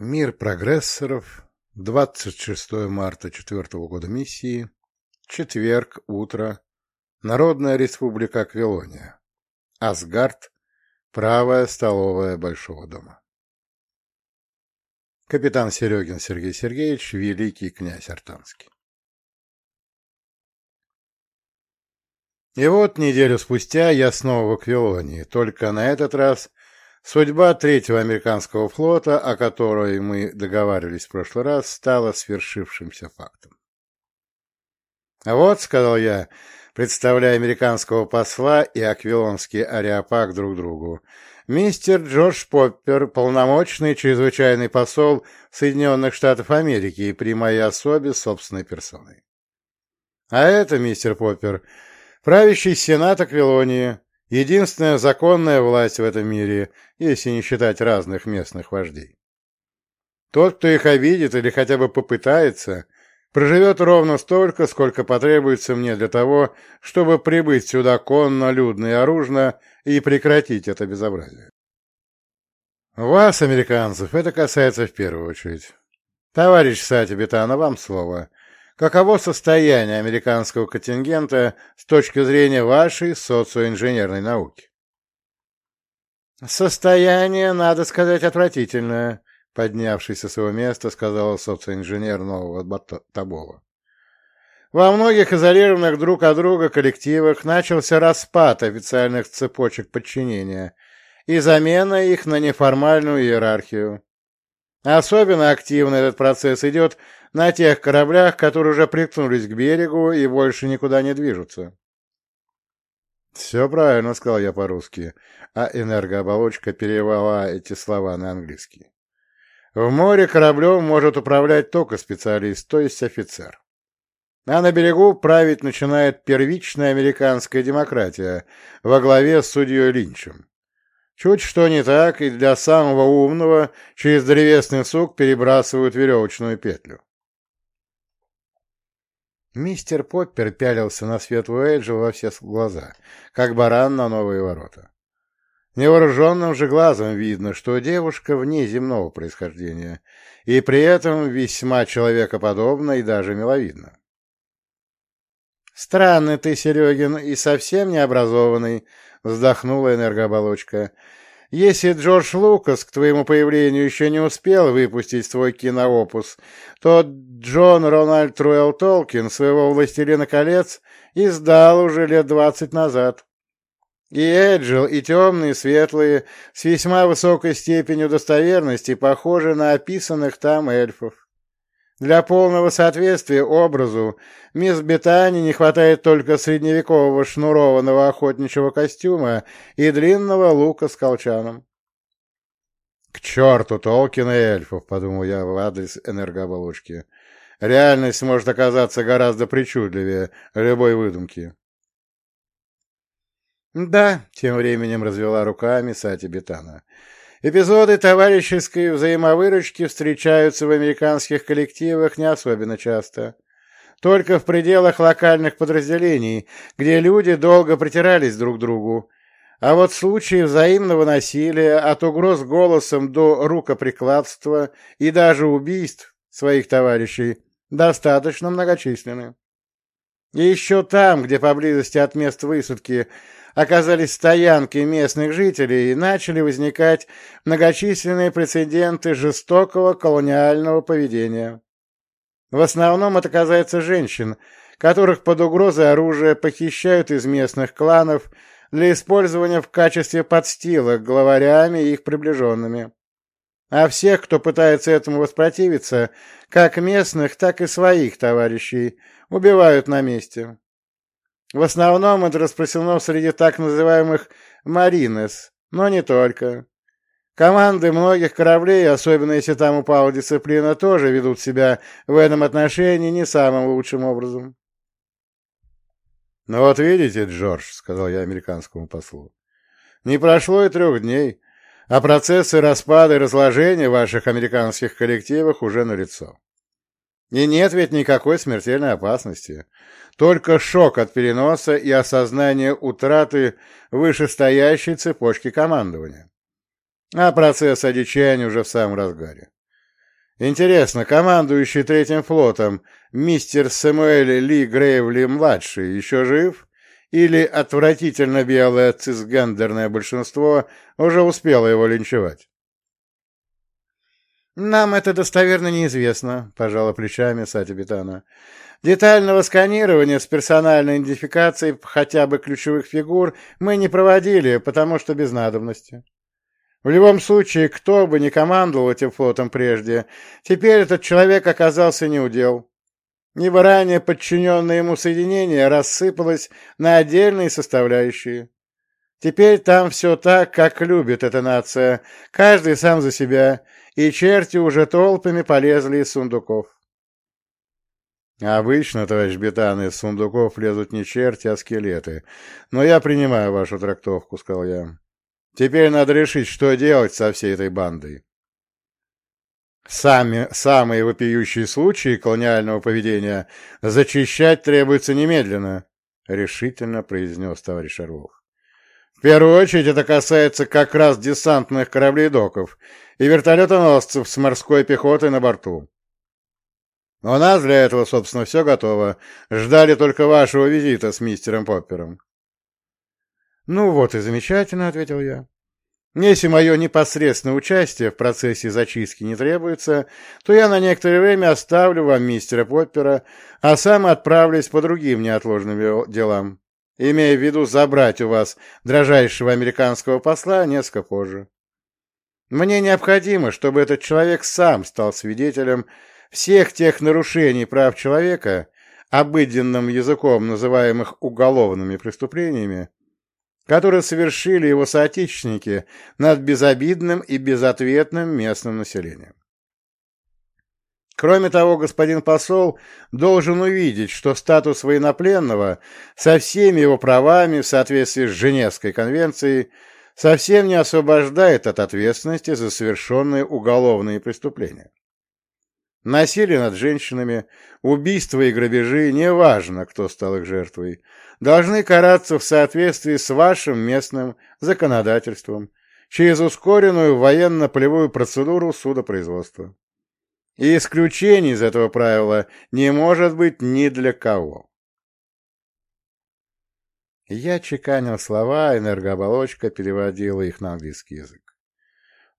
Мир прогрессоров. 26 марта 4 года миссии. Четверг, утро. Народная республика Аквилония. Асгард. Правая столовая Большого дома. Капитан Серегин Сергей Сергеевич, великий князь Артанский. И вот неделю спустя я снова в Аквилонии, только на этот раз Судьба третьего американского флота, о которой мы договаривались в прошлый раз, стала свершившимся фактом. «А вот», — сказал я, представляя американского посла и аквилонский ариапаг друг другу, мистер Джордж Поппер, полномочный чрезвычайный посол Соединенных Штатов Америки при моей особе собственной персоной. А это, мистер Поппер, правящий сенат Аквилонии, Единственная законная власть в этом мире, если не считать разных местных вождей. Тот, кто их обидит или хотя бы попытается, проживет ровно столько, сколько потребуется мне для того, чтобы прибыть сюда конно, людно и оружно и прекратить это безобразие. Вас, американцев, это касается в первую очередь. Товарищ Сати Бетана, вам слово. Каково состояние американского контингента с точки зрения вашей социоинженерной науки? Состояние, надо сказать, отвратительное, поднявшись со своего места, сказал социоинженер нового Табова. Во многих изолированных друг от друга коллективах начался распад официальных цепочек подчинения и замена их на неформальную иерархию. Особенно активно этот процесс идет на тех кораблях, которые уже приткнулись к берегу и больше никуда не движутся. «Все правильно», — сказал я по-русски, а энергооболочка перевела эти слова на английский. «В море кораблем может управлять только специалист, то есть офицер. А на берегу править начинает первичная американская демократия во главе с судьей Линчем. Чуть что не так, и для самого умного через древесный сук перебрасывают веревочную петлю. Мистер Поппер пялился на светлую Эйджел во все глаза, как баран на новые ворота. Невооруженным же глазом видно, что девушка вне земного происхождения, и при этом весьма человекоподобна и даже миловидна. «Странный ты, Серегин, и совсем необразованный», — вздохнула энергооболочка. Если Джордж Лукас к твоему появлению еще не успел выпустить свой киноопус, то Джон Рональд Труэлл Толкин своего «Властелина колец» издал уже лет двадцать назад. И Эджил, и темные, и светлые, с весьма высокой степенью достоверности, похожи на описанных там эльфов. Для полного соответствия образу мисс Бетани не хватает только средневекового шнурованного охотничьего костюма и длинного лука с колчаном. «К черту Толкина и эльфов!» — подумал я в адрес энергооболочки. «Реальность может оказаться гораздо причудливее любой выдумки». «Да», — тем временем развела руками Сати Бетана, — Эпизоды товарищеской взаимовыручки встречаются в американских коллективах не особенно часто. Только в пределах локальных подразделений, где люди долго притирались друг к другу. А вот случаи взаимного насилия, от угроз голосом до рукоприкладства и даже убийств своих товарищей достаточно многочисленны. И еще там, где поблизости от мест высадки оказались стоянки местных жителей и начали возникать многочисленные прецеденты жестокого колониального поведения. В основном это касается женщин, которых под угрозой оружия похищают из местных кланов для использования в качестве подстилок главарями и их приближенными. А всех, кто пытается этому воспротивиться, как местных, так и своих товарищей, убивают на месте. В основном это распространено среди так называемых «маринес», но не только. Команды многих кораблей, особенно если там упала дисциплина, тоже ведут себя в этом отношении не самым лучшим образом. «Ну вот видите, Джордж», — сказал я американскому послу, — «не прошло и трех дней, а процессы распада и разложения в ваших американских коллективах уже налицо. И нет ведь никакой смертельной опасности. Только шок от переноса и осознание утраты вышестоящей цепочки командования. А процесс одичания уже в самом разгаре. Интересно, командующий третьим флотом мистер Сэмуэль Ли Грейвли-младший еще жив? Или отвратительно белое цисгендерное большинство уже успело его линчевать? «Нам это достоверно неизвестно», — пожала плечами Сати Бетана. «Детального сканирования с персональной идентификацией хотя бы ключевых фигур мы не проводили, потому что без надобности. В любом случае, кто бы ни командовал этим флотом прежде, теперь этот человек оказался неудел. Ибо ранее подчиненное ему соединение рассыпалось на отдельные составляющие. Теперь там все так, как любит эта нация, каждый сам за себя, и черти уже толпами полезли из сундуков. Обычно, товарищ Бетан, из сундуков лезут не черти, а скелеты. Но я принимаю вашу трактовку, — сказал я. Теперь надо решить, что делать со всей этой бандой. Сами, самые вопиющие случаи колониального поведения зачищать требуется немедленно, — решительно произнес товарищ Орлов. В первую очередь это касается как раз десантных кораблей-доков и вертолетоносцев с морской пехотой на борту. У нас для этого, собственно, все готово. Ждали только вашего визита с мистером Поппером. «Ну вот и замечательно», — ответил я. «Если мое непосредственное участие в процессе зачистки не требуется, то я на некоторое время оставлю вам мистера Поппера, а сам отправлюсь по другим неотложным делам, имея в виду забрать у вас дрожайшего американского посла несколько позже. Мне необходимо, чтобы этот человек сам стал свидетелем всех тех нарушений прав человека, обыденным языком называемых уголовными преступлениями, которые совершили его соотечественники над безобидным и безответным местным населением. Кроме того, господин посол должен увидеть, что статус военнопленного со всеми его правами в соответствии с Женевской конвенцией совсем не освобождает от ответственности за совершенные уголовные преступления. Насилие над женщинами, убийства и грабежи, неважно, кто стал их жертвой, должны караться в соответствии с вашим местным законодательством через ускоренную военно-полевую процедуру судопроизводства. И исключений из этого правила не может быть ни для кого. Я чеканил слова, энергооболочка переводила их на английский язык.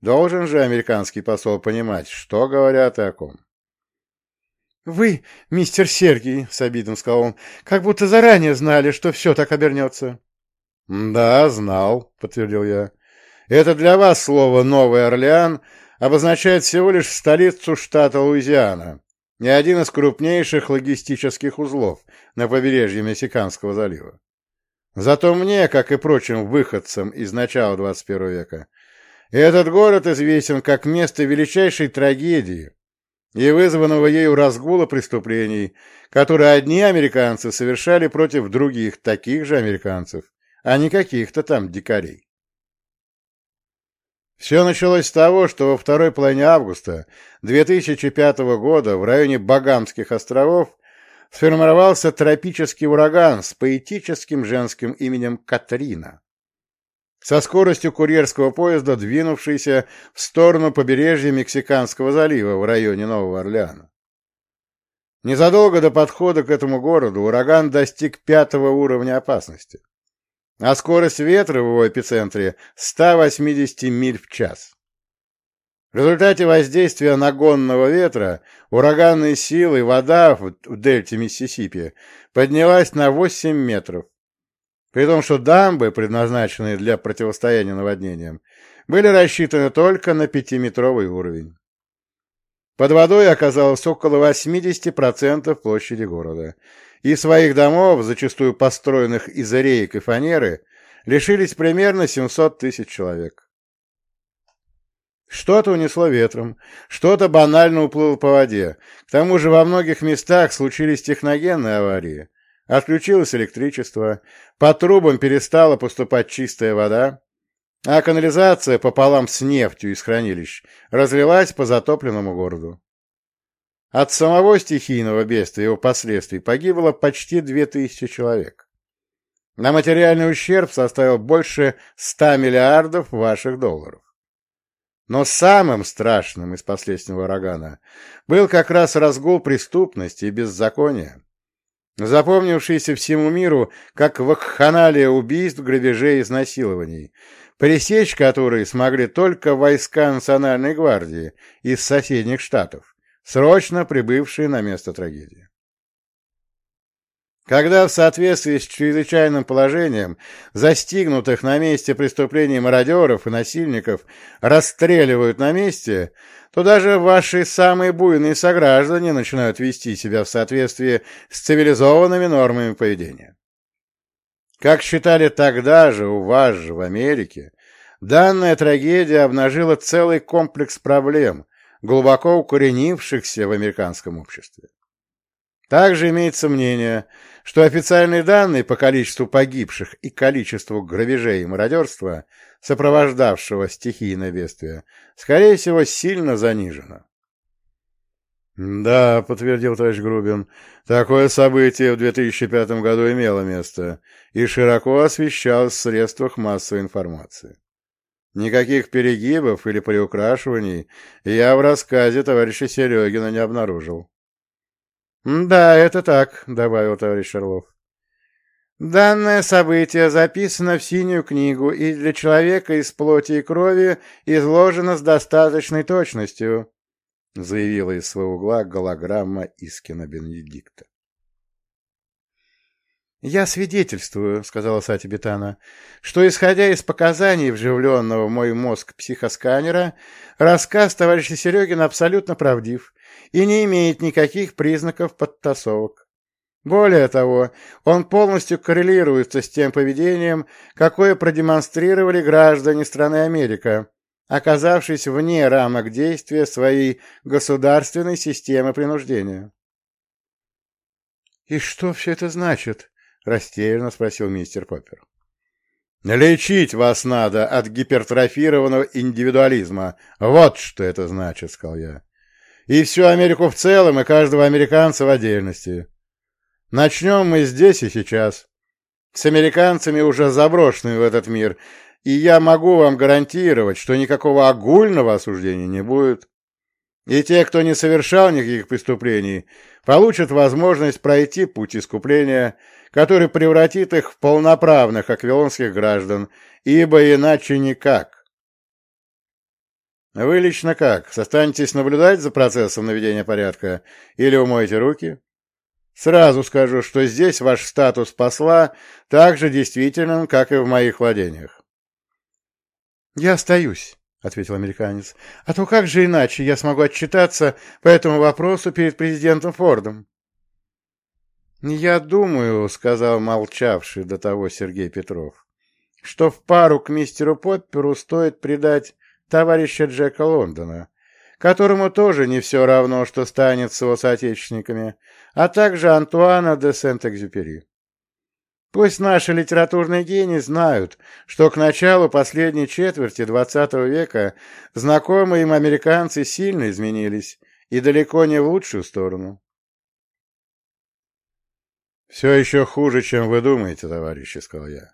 Должен же американский посол понимать, что говорят и о ком. «Вы, мистер Сергий, — с обидом сказал он, — как будто заранее знали, что все так обернется». «Да, знал», — подтвердил я. «Это для вас слово «Новый Орлеан» обозначает всего лишь столицу штата Луизиана и один из крупнейших логистических узлов на побережье Мексиканского залива. Зато мне, как и прочим выходцам из начала 21 века, этот город известен как место величайшей трагедии, и вызванного ею разгула преступлений, которые одни американцы совершали против других таких же американцев, а не каких-то там дикарей. Все началось с того, что во второй половине августа 2005 года в районе Багамских островов сформировался тропический ураган с поэтическим женским именем Катрина со скоростью курьерского поезда, двинувшийся в сторону побережья Мексиканского залива в районе Нового Орлеана. Незадолго до подхода к этому городу ураган достиг пятого уровня опасности, а скорость ветра в его эпицентре 180 миль в час. В результате воздействия нагонного ветра ураганной силы вода в дельте Миссисипи поднялась на 8 метров, при том, что дамбы, предназначенные для противостояния наводнениям, были рассчитаны только на пятиметровый уровень. Под водой оказалось около 80% площади города, и своих домов, зачастую построенных из реек и фанеры, лишились примерно 700 тысяч человек. Что-то унесло ветром, что-то банально уплыло по воде. К тому же во многих местах случились техногенные аварии, Отключилось электричество, по трубам перестала поступать чистая вода, а канализация пополам с нефтью из хранилищ разлилась по затопленному городу. От самого стихийного бедствия и его последствий погибло почти две тысячи человек. На материальный ущерб составил больше 100 миллиардов ваших долларов. Но самым страшным из последнего урагана был как раз разгул преступности и беззакония, запомнившийся всему миру как вакханалия убийств, грабежей и изнасилований, пресечь которые смогли только войска Национальной гвардии из соседних штатов, срочно прибывшие на место трагедии. Когда в соответствии с чрезвычайным положением застигнутых на месте преступлений мародеров и насильников расстреливают на месте, то даже ваши самые буйные сограждане начинают вести себя в соответствии с цивилизованными нормами поведения. Как считали тогда же, у вас же, в Америке, данная трагедия обнажила целый комплекс проблем, глубоко укоренившихся в американском обществе. Также имеется мнение, что официальные данные по количеству погибших и количеству грабежей и мародерства, сопровождавшего стихийное бедствие, скорее всего, сильно занижено. «Да», — подтвердил товарищ Грубин, — «такое событие в 2005 году имело место и широко освещалось в средствах массовой информации. Никаких перегибов или приукрашиваний я в рассказе товарища Серегина не обнаружил». «Да, это так», — добавил товарищ Орлов. «Данное событие записано в синюю книгу и для человека из плоти и крови изложено с достаточной точностью», — заявила из своего угла голограмма Искина Бенедикта. «Я свидетельствую», — сказала Сати Бетана, — «что, исходя из показаний вживленного в мой мозг психосканера, рассказ товарища Серегина абсолютно правдив и не имеет никаких признаков подтасовок. Более того, он полностью коррелируется с тем поведением, какое продемонстрировали граждане страны Америка, оказавшись вне рамок действия своей государственной системы принуждения. «И что все это значит?» — растерянно спросил мистер Поппер. «Лечить вас надо от гипертрофированного индивидуализма. Вот что это значит», — сказал я и всю Америку в целом, и каждого американца в отдельности. Начнем мы здесь и сейчас. С американцами, уже заброшенными в этот мир, и я могу вам гарантировать, что никакого огульного осуждения не будет. И те, кто не совершал никаких преступлений, получат возможность пройти путь искупления, который превратит их в полноправных аквилонских граждан, ибо иначе никак. Вы лично как? Состанетесь наблюдать за процессом наведения порядка или умоете руки? Сразу скажу, что здесь ваш статус посла так же действителен, как и в моих владениях. Я остаюсь, — ответил американец. — А то как же иначе я смогу отчитаться по этому вопросу перед президентом Фордом? — Я думаю, — сказал молчавший до того Сергей Петров, — что в пару к мистеру Попперу стоит придать товарища Джека Лондона, которому тоже не все равно, что станет с его соотечественниками, а также Антуана де Сент-Экзюпери. Пусть наши литературные гении знают, что к началу последней четверти XX века знакомые им американцы сильно изменились и далеко не в лучшую сторону. «Все еще хуже, чем вы думаете, товарищи», — сказал я.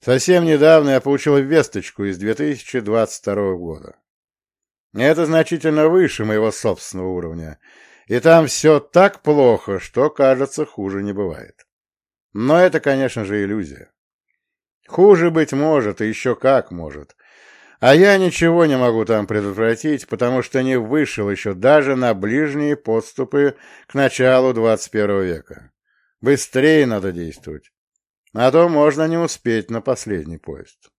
Совсем недавно я получил весточку из 2022 года. Это значительно выше моего собственного уровня, и там все так плохо, что, кажется, хуже не бывает. Но это, конечно же, иллюзия. Хуже быть может, и еще как может. А я ничего не могу там предотвратить, потому что не вышел еще даже на ближние подступы к началу 21 века. Быстрее надо действовать а то можно не успеть на последний поезд.